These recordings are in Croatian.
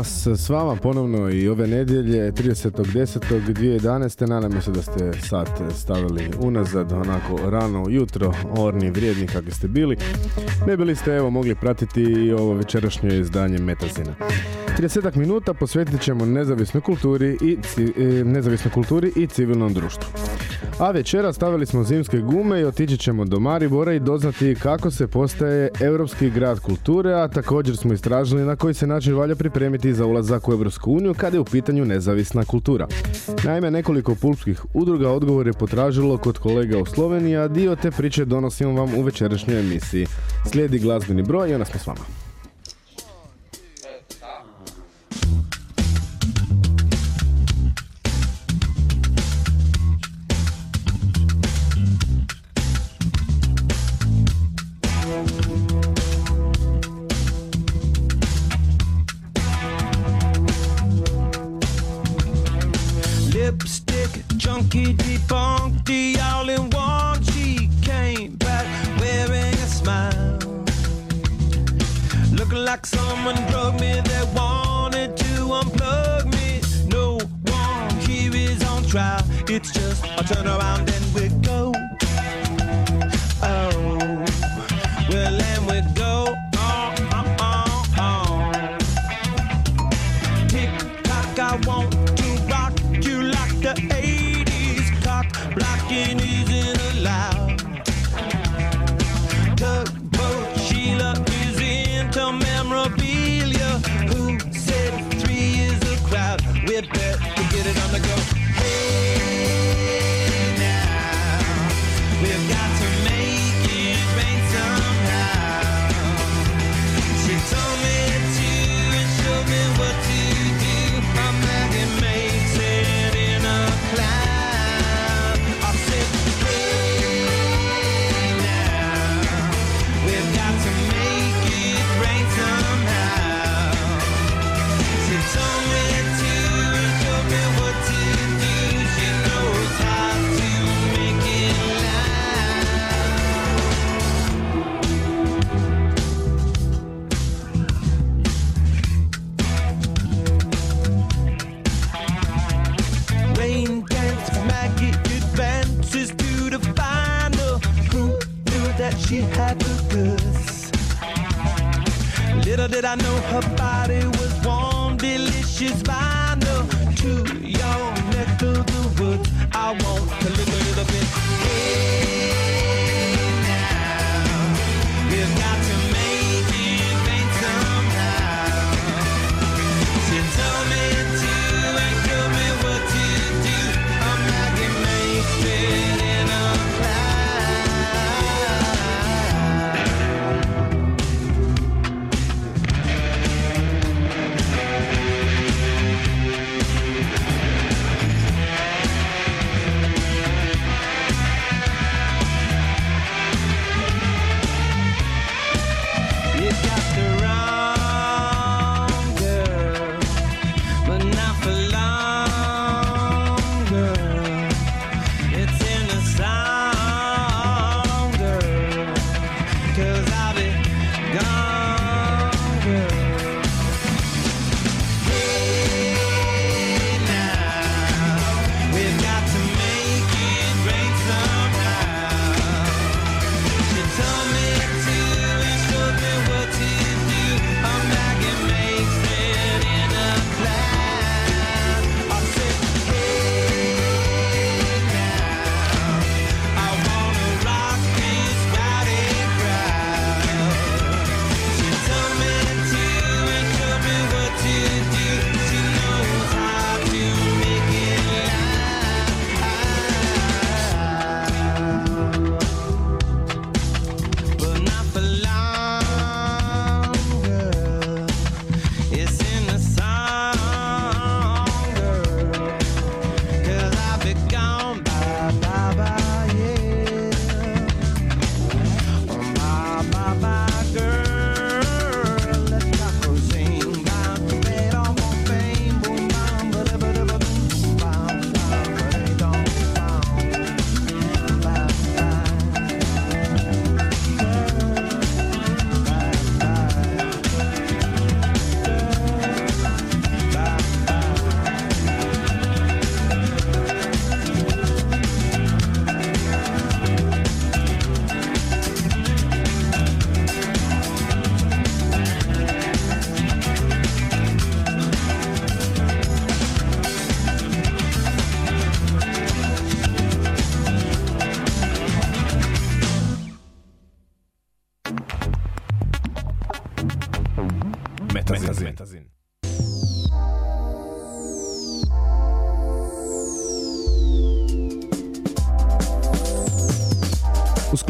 Evo nas s vama ponovno i ove nedjelje 30.10.2011. Nadam se da ste sat stavili unazad, onako rano jutro, orni, vrijedni kakvi ste bili. Ne bili ste evo mogli pratiti i ovo večerašnje izdanje Metazina. 30 minuta posvetit ćemo nezavisnoj kulturi i, e, nezavisnoj kulturi i civilnom društvu. A večera stavili smo zimske gume i otići ćemo do Maribora i doznati kako se postaje europski grad kulture, a također smo istražili na koji se način valja pripremiti za ulazak u Europsku uniju kada je u pitanju nezavisna kultura. Naime, nekoliko pulpskih udruga odgovor je potražilo kod kolega u Sloveniji, a dio te priče donosimo vam u večerašnjoj emisiji. Slijedi glazbeni broj i onda smo s vama.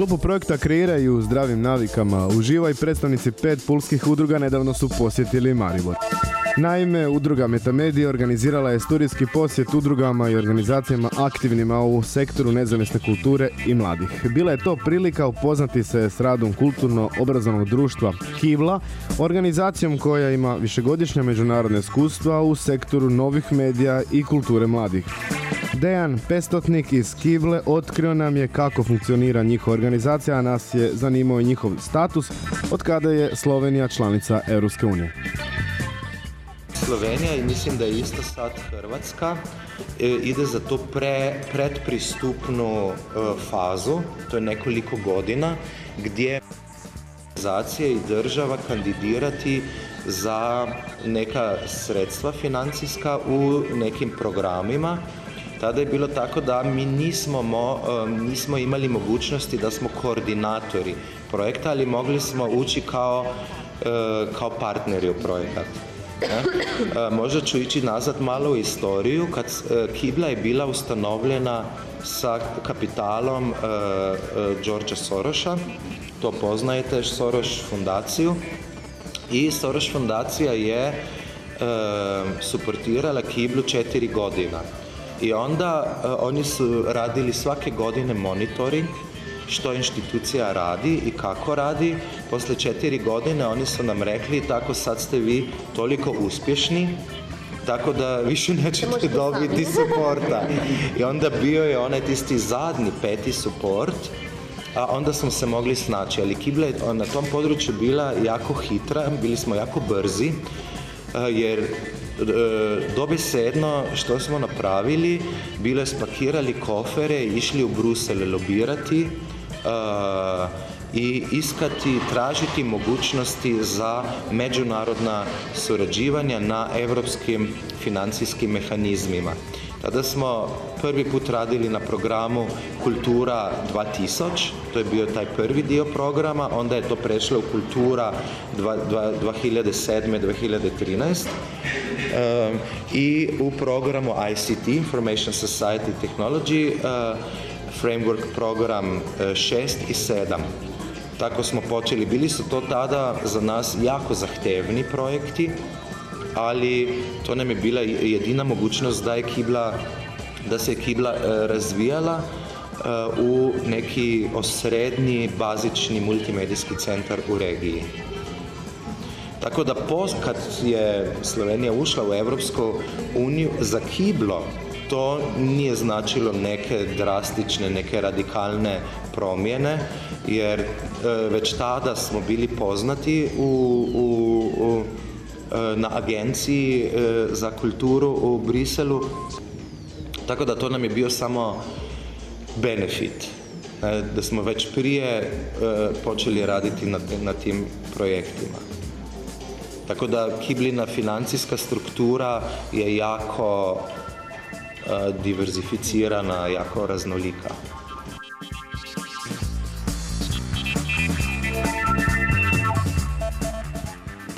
Sklopu projekta Kreiraju zdravim navikama uživa i predstavnici pet pulskih udruga nedavno su posjetili Maribor. Naime, udruga Metamedija organizirala je studijski posjet udrugama i organizacijama aktivnima u sektoru nezavisne kulture i mladih. Bila je to prilika upoznati se s radom kulturno-obrazovnog društva Kivla, organizacijom koja ima višegodišnja međunarodna iskustva u sektoru novih medija i kulture mladih. Dejan Pestotnik iz Kivle otkrio nam je kako funkcionira njihova organizacija, a nas je zanimao i njihov status od kada je Slovenija članica Europske unije. Slovenija i mislim da je isto sad Hrvatska e, ide za to pre, predpristupnu e, fazu, to je nekoliko godina, gdje organizacije i država kandidirati za neka sredstva financijska u nekim programima. Tada je bilo tako da mi nismo, mo, e, nismo imali mogućnosti da smo koordinatori projekta, ali mogli smo ući kao, kao partneri u projekat. E, možda ću ići nazad malo u istoriju, kad e, Kibla je bila ustanovljena sa kapitalom Đorđa e, Soroša, to poznajete, Soros fundaciju, i Soros fundacija je suportirala Kiblu četiri godina. I onda oni su radili svake godine monitoring što institucija radi i kako radi. Posle četiri godine oni su nam rekli tako sad ste vi toliko uspješni tako da više nećete dobiti suporta. I onda bio je onaj tisti zadnji peti suport, a onda smo se mogli snaći. Ali Kibla je na tom području bila jako hitra, bili smo jako brzi, jer e, dobi se jedno što smo napravili, bilo je spakirali kofere, išli u Brusel lobirati, i iskati, tražiti mogućnosti za međunarodna surađivanja na europskim financijskim mehanizmima. Tada smo prvi put radili na programu Kultura 2000, to je bio taj prvi dio programa, onda je to prešlo u Kultura 2007-2013 i u programu ICT, Information Society Technology, framework program 6 i 7. Tako smo počeli. Bili su to tada za nas jako zahtevni projekti, ali to nam je bila jedina mogućnost da je Kibla, da se je Kibla e, razvijala e, u neki osrednji, bazični multimedijski centar u regiji. Tako da post, kad je Slovenija ušla u Evropsku uniju, za Kiblo to nije značilo neke drastične, neke radikalne promjene, jer e, već tada smo bili poznati u, u, u, na agenciji e, za kulturu u Briselu, tako da to nam je bio samo benefit, da smo već prije počeli raditi na, na tim projektima. Tako da Kiblina financijska struktura je jako diverzificirana, jako raznolika.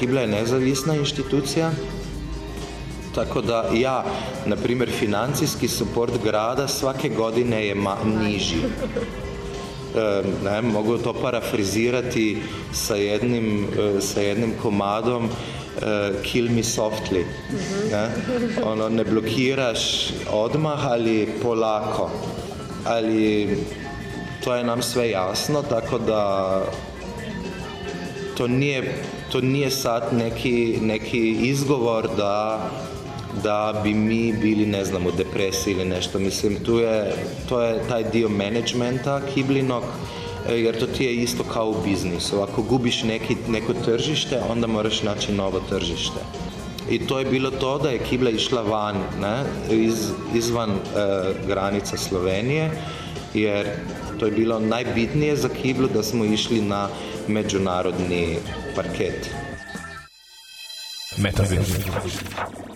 Kibla je nezavisna inštitucija, tako da ja, na primjer, financijski suport grada svake godine je ma niži. E, ne, mogu to parafrizirati sa jednim, e, sa jednim komadom uh, kill me softly. Ne? Ono, ne blokiraš odmah ali polako. Ali to je nam sve jasno, tako da to nije, to nije sad neki, neki izgovor da, da bi mi bili, ne znam, u depresiji ili nešto. Mislim, tu je, to je taj dio managementa kiblinog, E, jer to ti je isto kao u biznisu. Ako gubiš neki, neko tržište, onda moraš naći novo tržište. I to je bilo to da je Kibla išla van, ne, iz, izvan e, granica Slovenije, jer to je bilo najbitnije za Kiblu da smo išli na međunarodni parket. Metazin.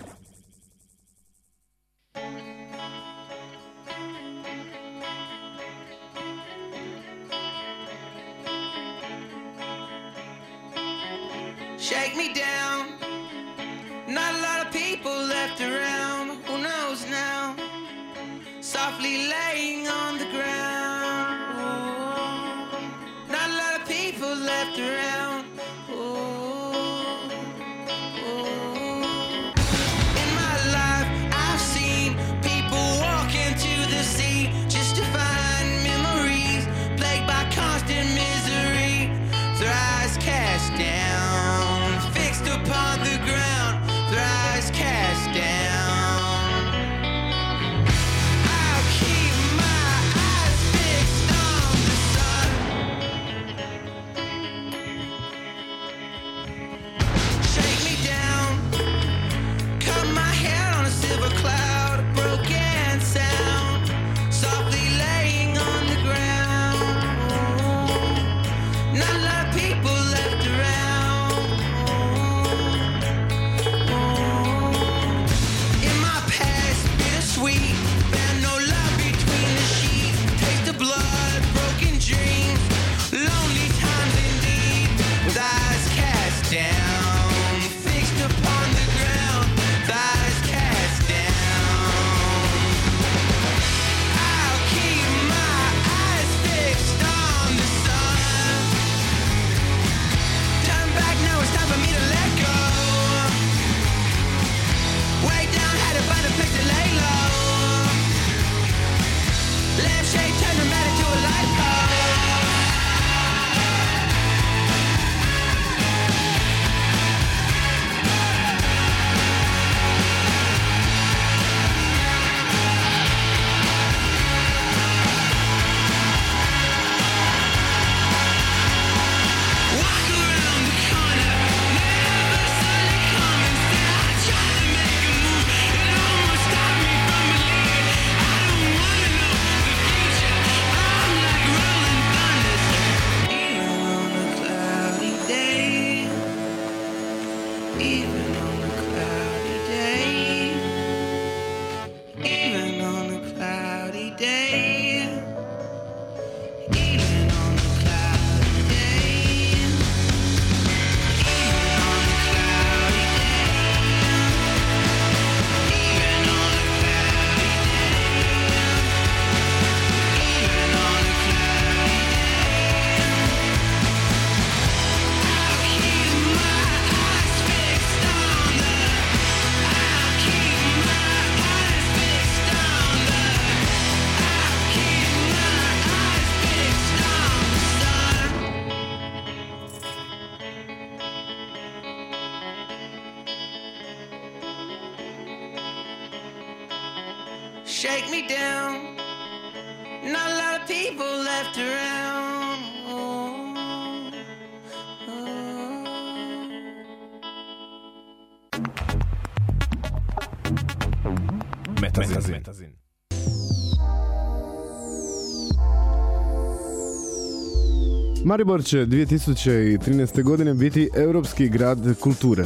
Maribor će 2013. godine biti Europski grad kulture.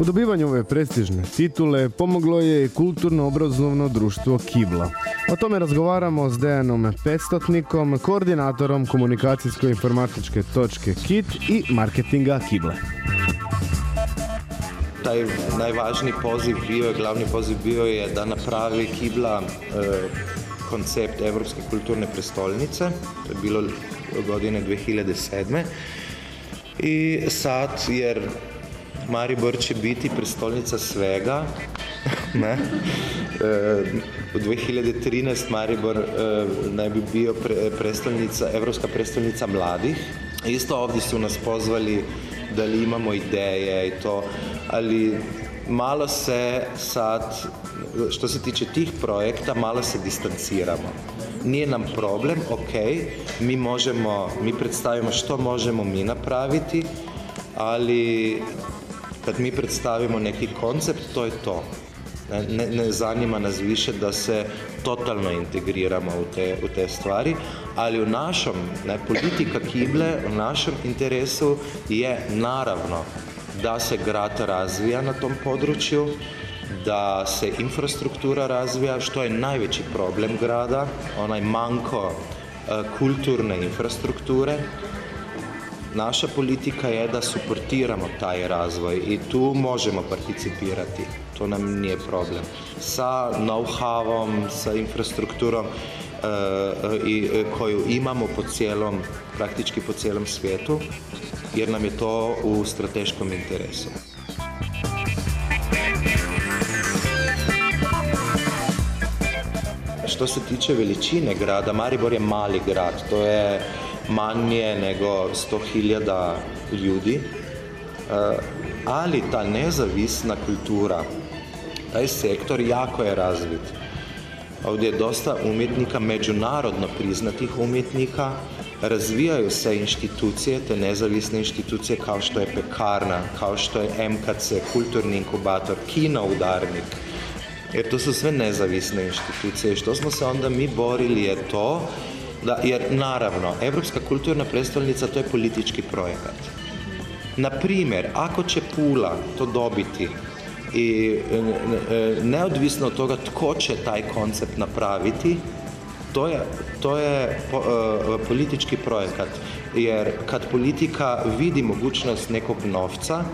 U dobivanju ove prestižne titule pomoglo je kulturno-obrazovno društvo Kibla. O tome razgovaramo s Dejanom Petstotnikom, koordinatorom komunikacijsko-informatičke točke KIT i marketinga Kible. taj najvažniji poziv bio je, glavni poziv bio je da napravi Kibla e, koncept Evropske kulturne prestolnice, to je bilo godine 2007. I sad, jer Maribor će biti prestolnica svega, ne? E, u 2013 Maribor e, naj bi bio pre, prestolnica, Evropska prestolnica mladih. Isto ovdje su nas pozvali da li imamo ideje i to, ali malo se sad, što se tiče tih projekta, malo se distanciramo. Nije nam problem, ok, mi možemo, mi predstavimo što možemo mi napraviti, ali kad mi predstavimo neki koncept, to je to. Ne, ne, ne zanima nas više da se totalno integriramo u te, u te stvari, ali u našom, ne, politika Kible, u našem interesu je naravno da se grad razvija na tom području, da se infrastruktura razvija, što je najveći problem grada, onaj manko e, kulturne infrastrukture, Naša politika je da suportiramo taj razvoj i tu možemo participirati. To nam nije problem. Sa know-howom, sa infrastrukturom e, i, e, koju imamo po cijelom, praktički po cijelom svijetu, jer nam je to u strateškom interesu. Što se tiče veličine grada, Maribor je mali grad, to je manje nego 100.000 ljudi, e, ali ta nezavisna kultura, taj sektor jako je razvit. Ovdje je dosta umjetnika, međunarodno priznatih umjetnika, razvijaju se institucije, te nezavisne institucije kao što je pekarna, kao što je MKC, kulturni inkubator, kino udarnik, jer to su sve nezavisne institucije što smo se onda mi borili je to da, jer naravno, Europska kulturna predstavnica to je politički projekat. Na primjer, ako će Pula to dobiti i neodvisno od toga tko će taj koncept napraviti, to je, to je e, politički projekat. Jer kad politika vidi mogućnost nekog novca,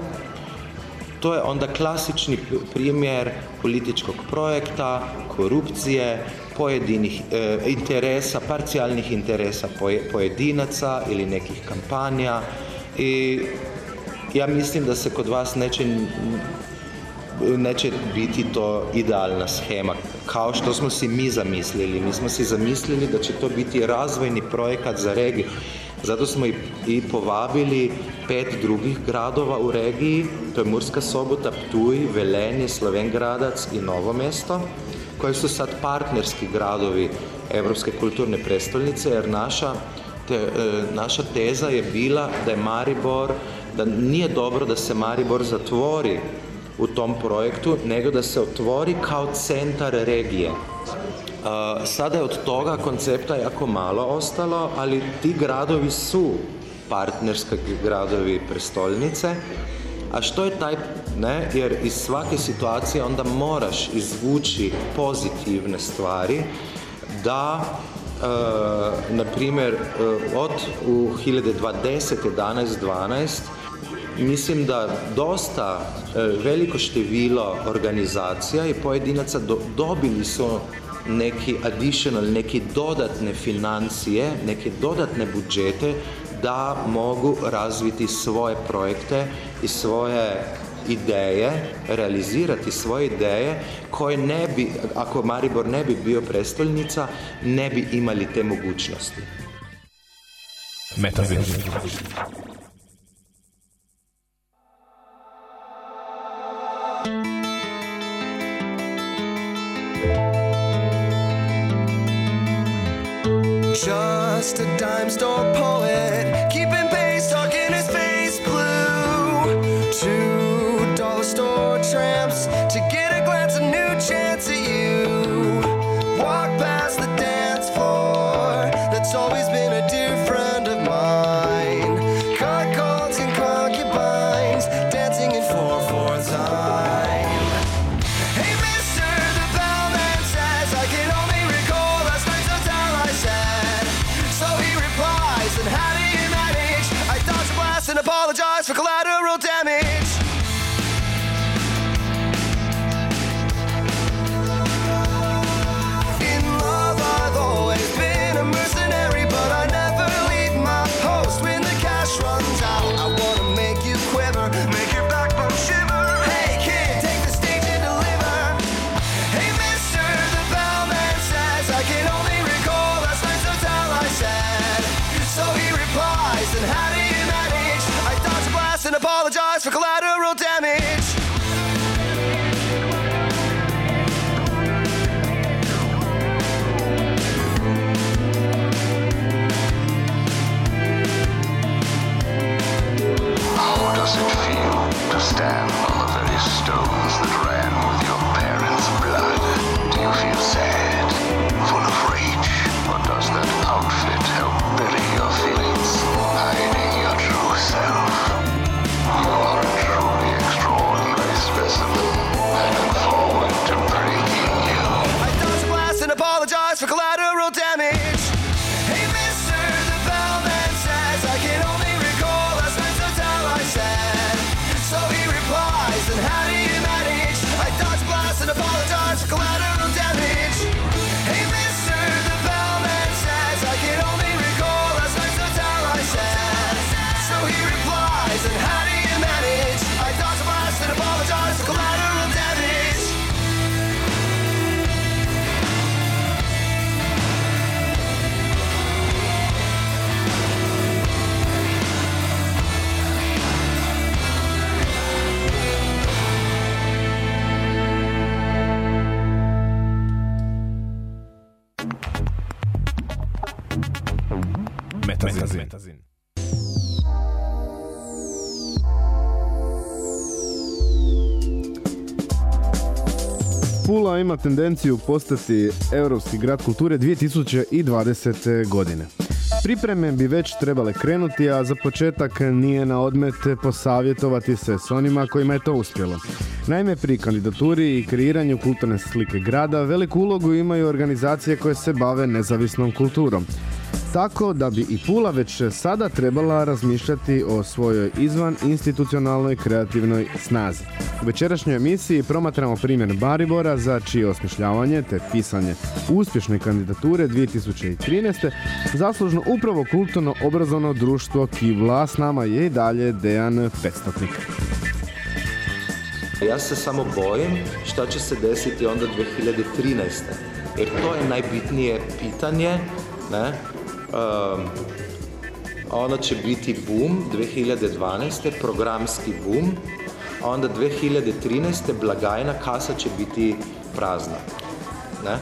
to je onda klasični primjer političkog projekta, korupcije, pojedinih e, interesa, parcijalnih interesa pojedinaca ili nekih kampanja i ja mislim da se kod vas neće neće biti to idealna schema kao što smo si mi zamislili. Mi smo si zamislili da će to biti razvojni projekat za regiju. Zato smo i, povabili pet drugih gradova u regiji, to je Murska Sobota, Ptuj, Velenje, Slovengradac i Novo mesto, koji su sad partnerski gradovi Europske kulturne prestolnice, jer naša, te, e, naša teza je bila da je Maribor, da nije dobro da se Maribor zatvori u tom projektu, nego da se otvori kao centar regije. Sada je od toga koncepta jako malo ostalo, ali ti gradovi su partnerski gradovi prestolnice. A što je taj, ne, jer iz svake situacije onda moraš izvući pozitivne stvari da e, na primjer e, od u 2020 11 12 mislim da dosta e, veliko število organizacija i pojedinaca do, dobili su neki additional, neki dodatne financije, neke dodatne budžete da mogu razviti svoje projekte i svoje ideje, realizirati svoje ideje koje ne bi, ako Maribor ne bi bio prestolnica, ne bi imali te mogućnosti. Metavir. Just a dime store poet, Ima tendenciju postati Europski grad kulture 2020. godine. Pripreme bi već trebale krenuti, a za početak nije na odmet posavjetovati se s onima kojima je to uspjelo. Naime, pri kandidaturi i kreiranju kulturne slike grada veliku ulogu imaju organizacije koje se bave nezavisnom kulturom. Tako da bi i Pula već sada trebala razmišljati o svojoj izvan institucionalnoj kreativnoj snazi. U večerašnjoj emisiji promatramo primjer Baribora za čije osmišljavanje te pisanje uspješne kandidature 2013. zaslužno upravo kulturno obrazovno društvo Kivla. S nama je i dalje Dejan Petstotnik. Ja se samo bojim šta će se desiti onda 2013. Jer to je najbitnije pitanje, ne? Ono će biti boom 2012. programski boom, onda 2013. blagajna kasa će biti prazna. Ne?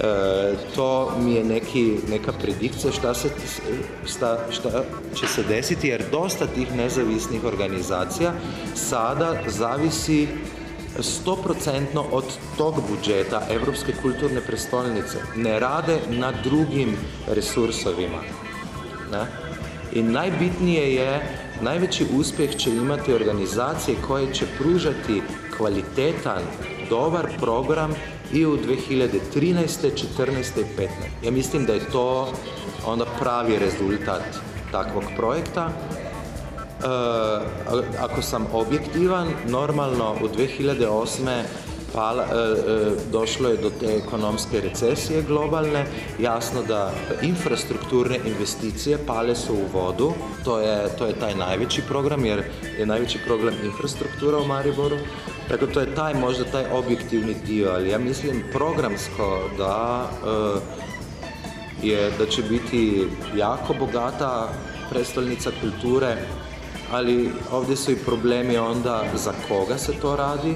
E, to mi je neki, neka predikcija šta, se, šta, šta će se desiti jer dosta tih nezavisnih organizacija sada zavisi 100% od tog budžeta Europske kulturne prestolnice. Ne rade na drugim resursovima. Ne? I najbitnije je, najveći uspjeh će imati organizacije koje će pružati kvalitetan, dobar program i u 2013. 14. i 15. Ja mislim da je to onda pravi rezultat takvog projekta. E, ako sam objektivan, normalno u 2008. Pala, e, e, došlo je do te ekonomske recesije globalne, jasno da infrastrukturne investicije pale su u vodu, to je, to je taj najveći program jer je najveći program infrastruktura u Mariboru, tako to je taj možda taj objektivni dio, ali ja mislim programsko da je da će biti jako bogata prestolnica kulture, ali ovdje su i problemi onda za koga se to radi,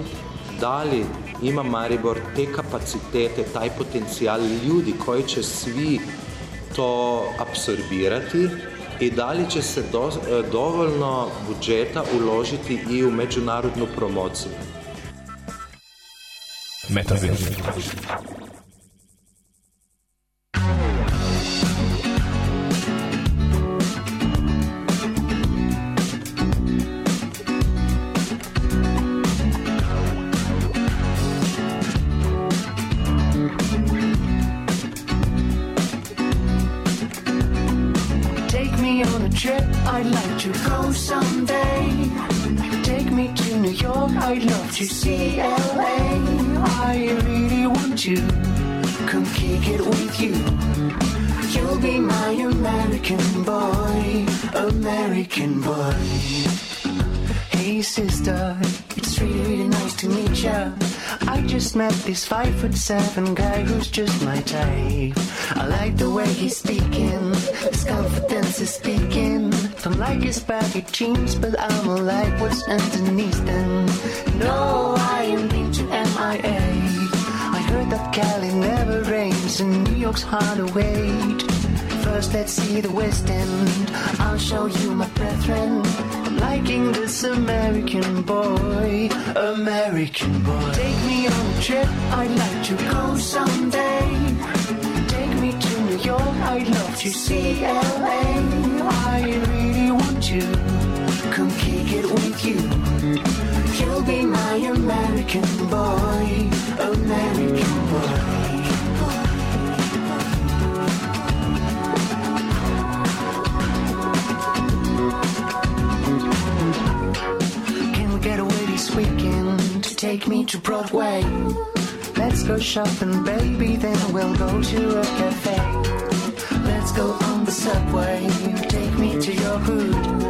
da li ima Maribor te kapacitete, taj potencijal ljudi koji će svi to apsorbirati i da li će se do, dovoljno budžeta uložiti i u međunarodnu promociju. Metazin. Met this five foot seven guy who's just my type. I like the way he's speaking, his confidence is speaking. Don't like his baggy jeans, but I'm like what's underneath them. No, I am been to MIA. I heard that Cali never rains and New York's hard to wait. First, let's see the West End. I'll show you my brethren. I'm liking this American boy, American boy. Take me on a trip, I'd like to go someday. Take me to New York, I'd love to see LA. I really want to come kick it with you. You'll be my American boy, American boy. Take me to Broadway? Let's go shopping, baby, then we'll go to a cafe. Let's go on the subway, you take me to your hood.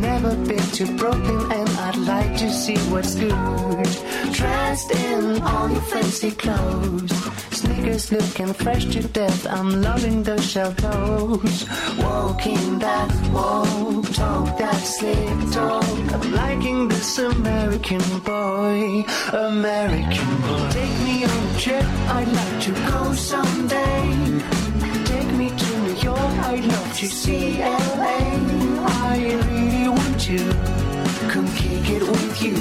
Never been too broken and I'd like to see what's good. Dressed in all your fancy clothes, sneakers looking fresh to death. I'm loving those shell toes. Walking that walk, talk that slick talk. I'm liking this American boy, American boy. Take me on a trip, I'd like to go someday. Take me to New York, I'd love to see LA. I really want to come kick it with you.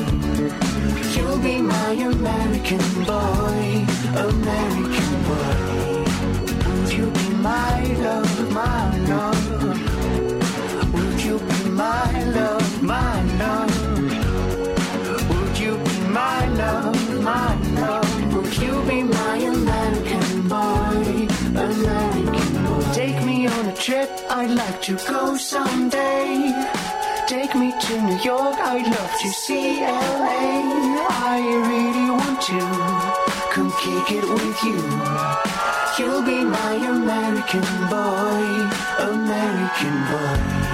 You'll be my American boy, American boy. Would you be my love, my love? Would you be my love, my love? Would you be my love, my love? Would you be my I'd like to go someday. Take me to New York, I'd love to see LA. I really want to come kick it with you. You'll be my American boy, American boy.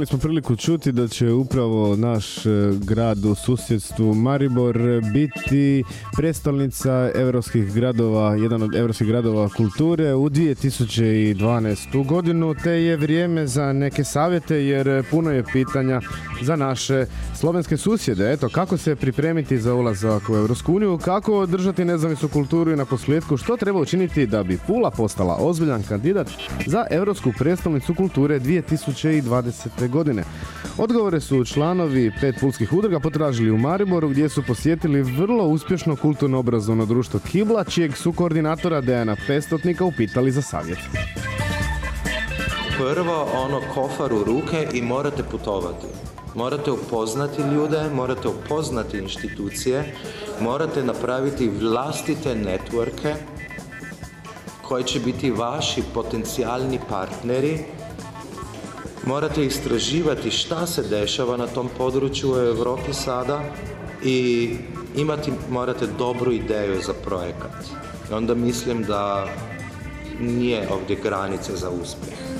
Imali smo priliku čuti da će upravo naš e, grad u susjedstvu Maribor biti prestolnica europskih gradova, jedan od europskih gradova kulture u 2012. godinu, te je vrijeme za neke savjete jer puno je pitanja za naše slovenske susjede. Eto, kako se pripremiti za ulazak u Europsku uniju, kako održati nezavisnu kulturu i na posljedku što treba učiniti da bi Pula postala ozbiljan kandidat za Europsku prestolnicu kulture 2020. godine. Odgovore su članovi pet pulskih udruga potražili u Mariboru gdje su posjetili vrlo uspješno kulturno-obrazovno društvo Kibla, čijeg su koordinatora Dejana Pestotnika upitali za savjet. Prvo, ono, kofar u ruke i morate putovati. Morate upoznati ljude, morate upoznati institucije, morate napraviti vlastite networke koji će biti vaši potencijalni partneri. Morate istraživati šta se dešava na tom području u Europi sada i imati, morate dobru ideju za projekat. I onda mislim da nije ovdje granice za uspjeh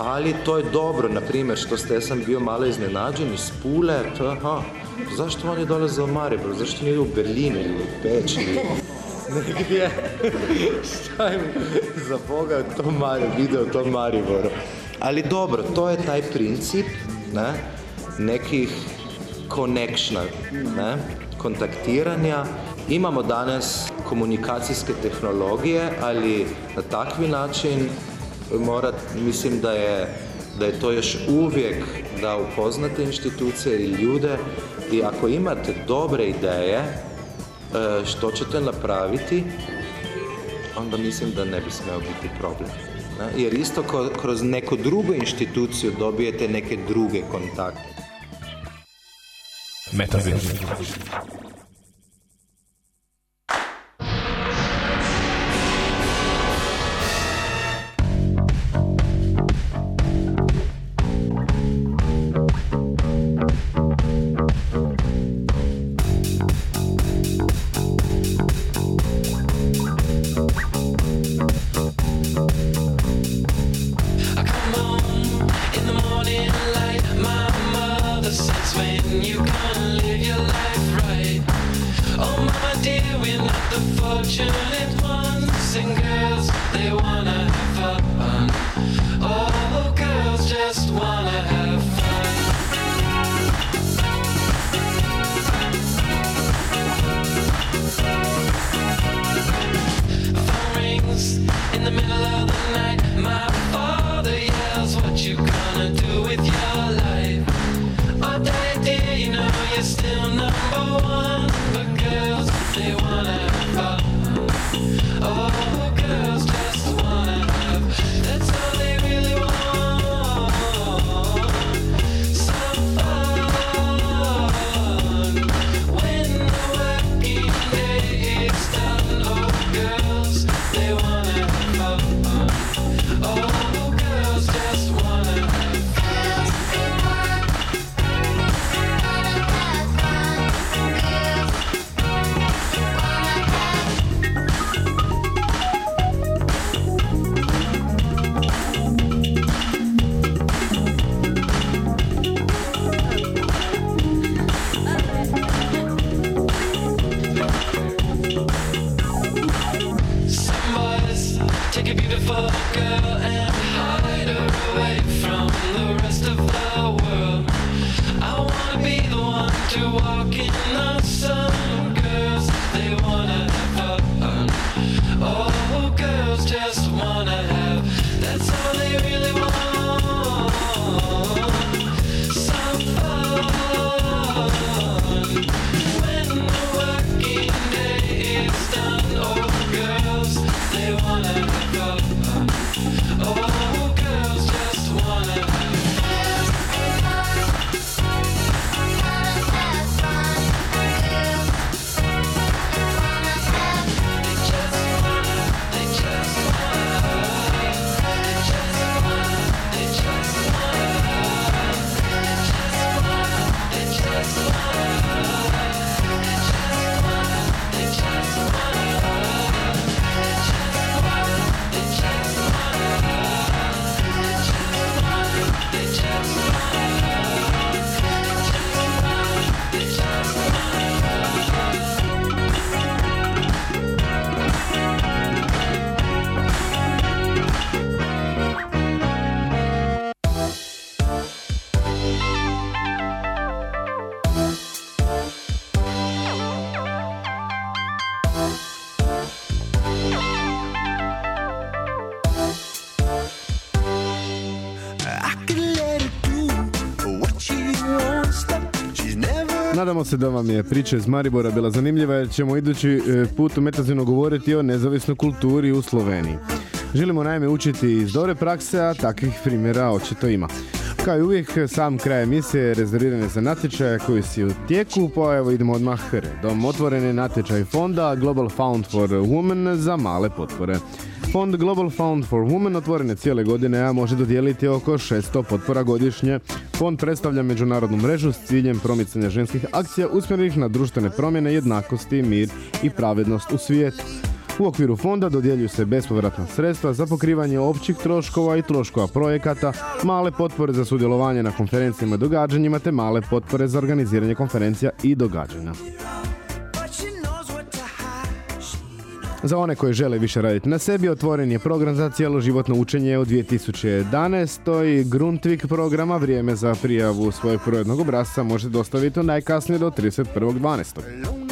ali to je dobro, na primjer, što ste, ja sam bio malo iznenađen iz Pule, to, aha, zašto oni dolaze u Maribor, zašto nije u Berlin ili u Beč ili negdje, šta im za Boga to Mari, video to Mariboru. Ali dobro, to je taj princip, ne, nekih connectiona, ne, kontaktiranja. Imamo danas komunikacijske tehnologije, ali na takvi način morat, mislim da je, da je to još uvijek da upoznate institucije i ljude i ako imate dobre ideje e, što ćete napraviti, onda mislim da ne bi smeo biti problem. Jer isto kroz neku drugu instituciju dobijete neke druge kontakte. Metazin. Nadamo se da vam je priča iz Maribora bila zanimljiva jer ćemo idući e, put u Metazinu govoriti o nezavisnoj kulturi u Sloveniji. Želimo naime učiti iz dobre prakse, a takvih primjera očito ima. Kao i uvijek, sam kraj emisije rezerviran je za natječaje koji si u tijeku, pa evo idemo odmah redom. Otvoren je natječaj fonda Global Fund for Women za male potpore. Fond Global Fund for Women otvoren je cijele godine, a može dodijeliti oko 600 potpora godišnje. Fond predstavlja međunarodnu mrežu s ciljem promicanja ženskih akcija usmjerenih na društvene promjene, jednakosti, mir i pravednost u svijetu. U okviru fonda dodjeljuju se bespovratna sredstva za pokrivanje općih troškova i troškova projekata, male potpore za sudjelovanje na konferencijama i događanjima te male potpore za organiziranje konferencija i događanja. Za one koji žele više raditi na sebi, otvoren je program za cjeloživotno učenje u 2011. i Grundtvig programa vrijeme za prijavu svojeg projednog obrazca može dostaviti najkasnije do 31.12.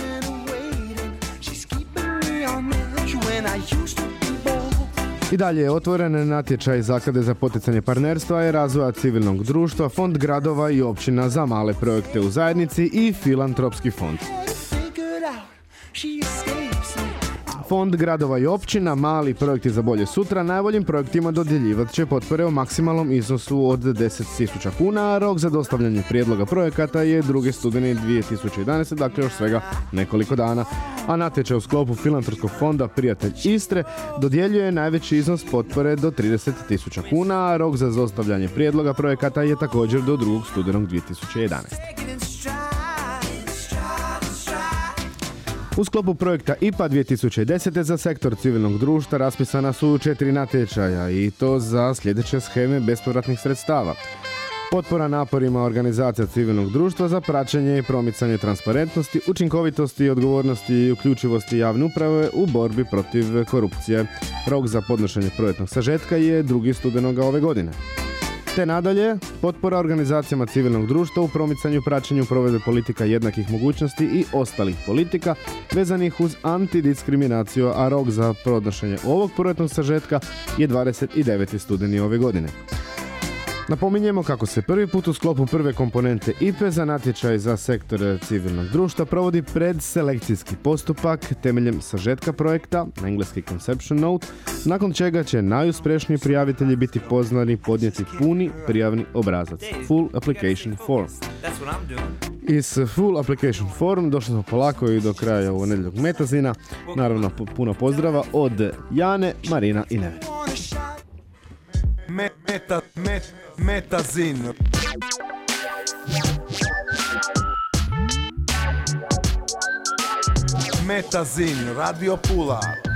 I dalje je otvoren natječaj Zaklade za poticanje partnerstva i razvoja civilnog društva, Fond gradova i općina za male projekte u zajednici i Filantropski fond. Fond gradova i općina, mali projekti za bolje sutra, najboljim projektima dodjeljivat će potpore u maksimalnom iznosu od 10.000 kuna, a rok za dostavljanje prijedloga projekata je 2. studeni 2011. Dakle, još svega nekoliko dana. A natječaj u sklopu Filantropskog fonda Prijatelj Istre dodjeljuje najveći iznos potpore do 30.000 kuna, a rok za dostavljanje prijedloga projekata je također do 2. studenog 2011. U sklopu projekta IPA 2010. za sektor civilnog društva raspisana su četiri natječaja i to za sljedeće scheme bespovratnih sredstava. Potpora naporima organizacija civilnog društva za praćenje i promicanje transparentnosti, učinkovitosti i odgovornosti i uključivosti javne uprave u borbi protiv korupcije. Rok za podnošenje projektnog sažetka je 2. studenoga ove godine. Te nadalje, potpora organizacijama civilnog društva u promicanju, praćenju provedbe politika jednakih mogućnosti i ostalih politika vezanih uz antidiskriminaciju, a rok za podnošenje ovog projektnog sažetka je 29. studeni ove godine. Napominjemo kako se prvi put u sklopu prve komponente IPE za natječaj za sektor civilnog društva provodi predselekcijski postupak temeljem sažetka projekta, na engleski conception note, nakon čega će najuspješniji prijavitelji biti poznani podnijeti puni prijavni obrazac, full application form. Iz full application form došli smo polako i do kraja ovog nedjeljog metazina. Naravno, pu- puno pozdrava od Jane, Marina i Neve. Me, meta, met, metazin. Metazin, Radio Pula.